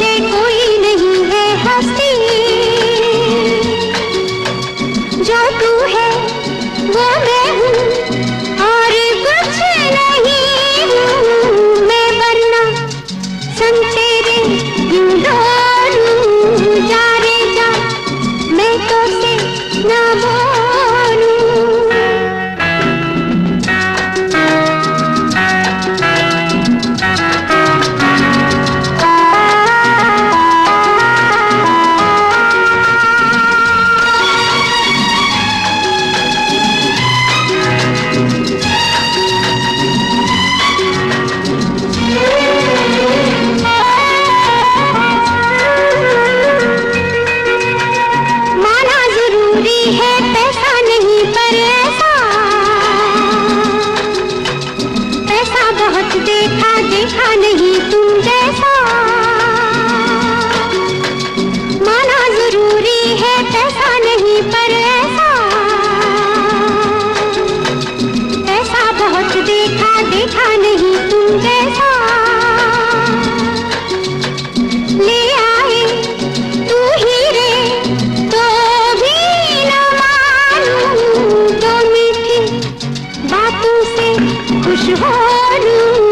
से कोई देखा देखा नहीं तुम जैसा। माना ज़रूरी है पैसा नहीं पर ऐसा। ऐसा बहुत देखा देखा नहीं तुम जैसा। ले आए तू ही रे तो भी न मानूं। तो मीठी बातों से खुश हो लूँ।